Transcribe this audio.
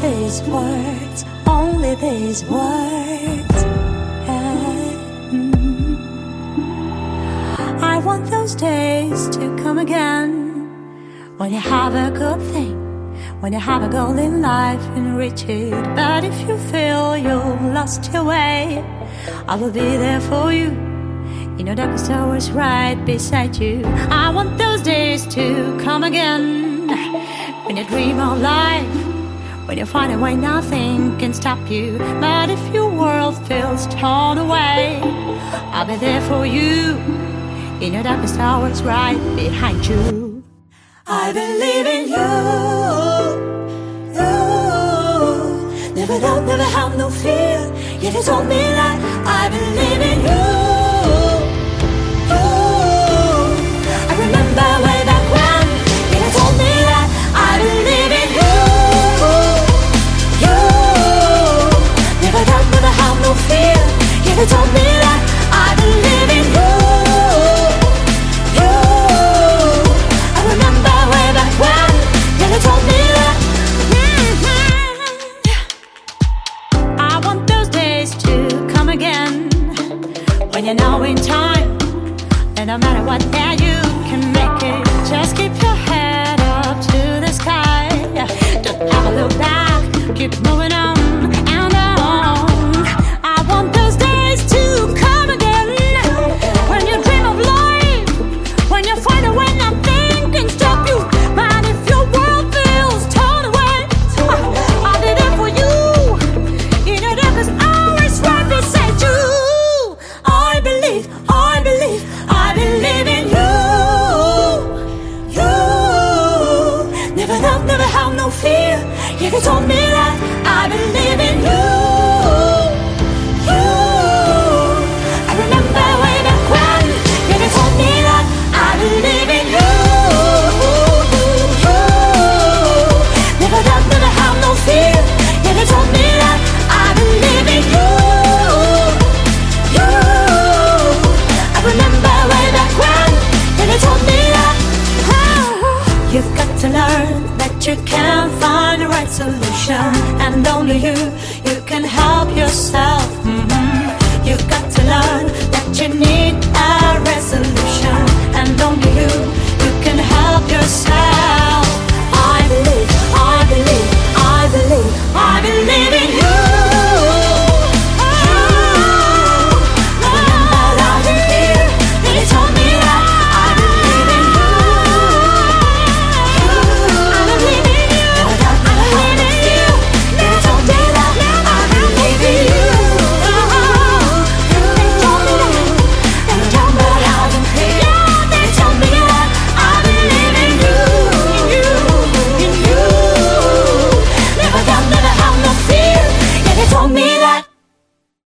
these words, only these words. I want those days to come again when you have a good thing, when you have a goal in life and reach it. But if you feel you've lost your way, I will be there for you. You know, darkest hours right beside you. I want those days to come again when you dream of life when you find a way, nothing can stop you. But if your world feels torn away, I'll be there for you. In your darkest hours, right behind you. I believe in you. you. Never doubt, never have no fear. Yet you told me that I believe in you. You know in time. And no matter what, yeah, you You told me that I believe in. You. You can't find the right solution, and only you, you can help yourself. Mm-hmm. You've